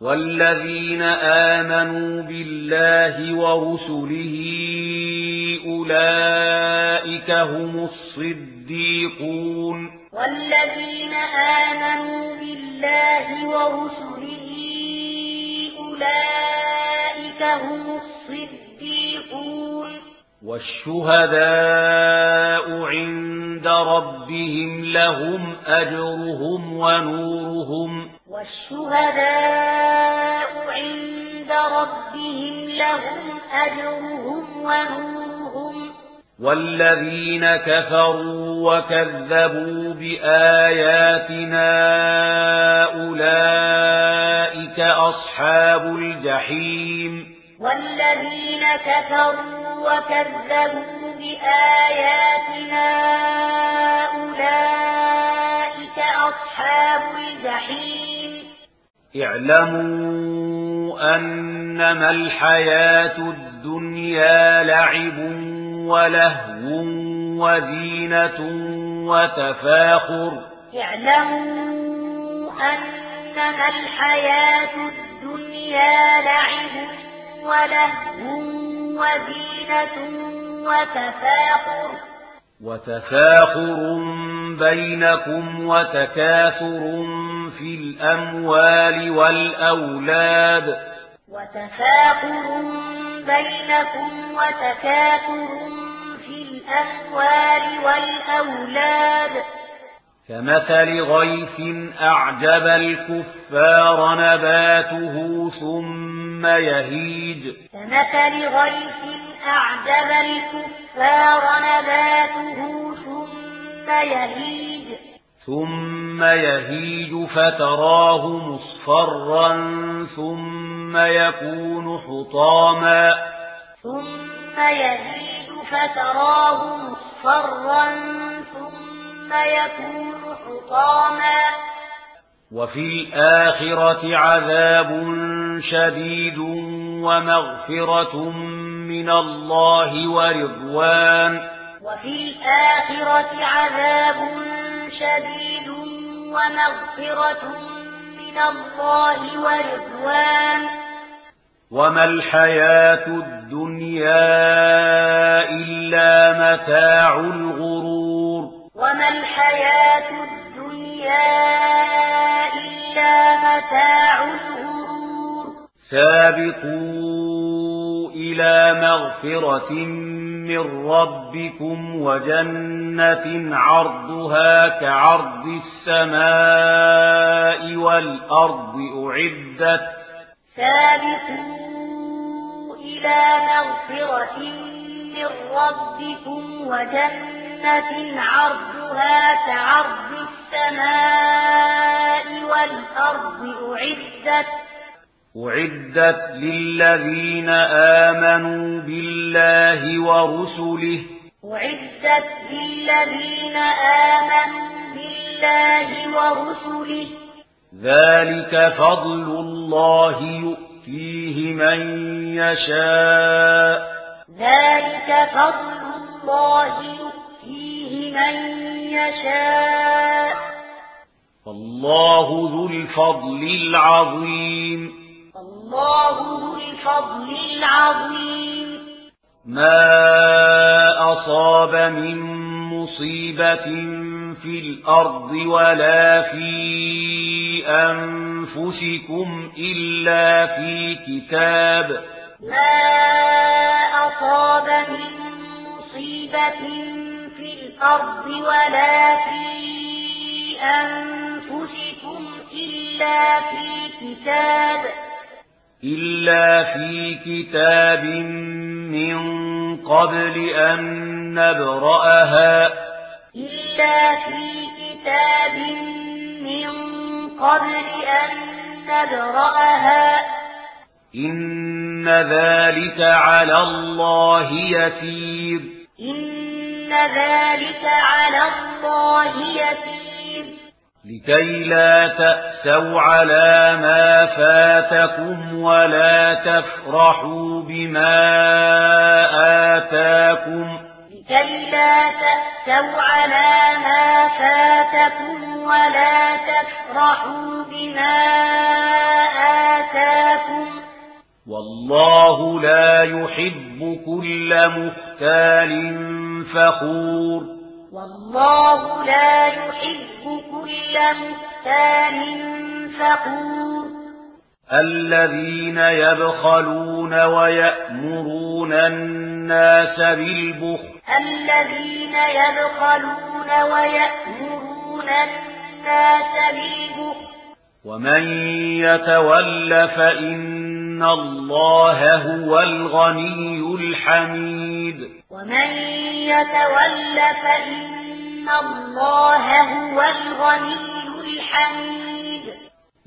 والذين آمنوا بالله ورسله أولئك هم الصديقون والذين آمنوا بالله ورسله أولئك هم الصديقون والشهداء عند ربهم لهم أجرهم ونورهم. والشهداء ربهم لهم أجرهم ونورهم. والذين كفروا وكذبوا بآياتنا أولئك أصحاب الجحيم. والذين كفروا وكذبوا بآياتنا أولئك أصحاب الجحيم. اعلموا أن إنما الحياة الدنيا لعب ولهو وزينة وتفاخر اعلموا أنما الحياة الدنيا لعب ولهو وزينة وتفاخر وتفاخر بينكم وتكاثر في الأموال والأولاد وتفاقر بينكم وتكاثر في الأموال والأولاد كمثل غيث أعجب الكفار نباته ثم يهيج. كمثل غيث أعجب الكفار نباته ثم يهيج. ثم يهيج فتراه مصفرا ثم ثم يكون حطاما. ثم يهيد فتراه مصفرا ثم يكون حطاما. وفي الآخرة عذاب شديد ومغفرة من الله ورضوان. وفي الآخرة عذاب شديد ومغفرة من الله ورضوان. وما الحياة الدنيا إلا متاع الغرور وما الحياة الدنيا إلا متاع الغرور سابقوا إلى مغفرة من ربكم وجنة عرضها كعرض السماء والأرض أعدت سابقوا إلى مغفرة من ربكم وجنة عرضها كعرض السماء والأرض أعدت أعدت للذين آمنوا بالله ورسله. أعدت للذين آمنوا بالله ورسله. ذلك فضل الله يؤتيه من يشاء. ذلك فضل الله يؤتيه من يشاء. فالله ذو الفضل العظيم. الله ذو الفضل العظيم. ما أصاب من مصيبة في الأرض ولا في أنفسكم إلا في كتاب ما أصاب من مصيبة في الأرض ولا في أنفسكم إلا في كتاب إلا في كتاب من قبل أن نبرأها إلا في كتاب من قبل أن نبرأها إن ذلك على الله يسير إن ذلك على الله يسير لكي لا تأسوا على ما فاتكم ولا تفرحوا بما آتاكم كلا تأتوا على ما فاتكم ولا تفرحوا بما آتاكم والله لا يحب كل مختال فخور والله لا يحب كل مختال فخور الذين يبخلون ويأمرون الناس الناس بالبخل. الذين يبخلون ويأمرون الناس بالبخل. ومن يتول فإن الله هو الغني الحميد. ومن يتول فإن الله هو الغني الحميد.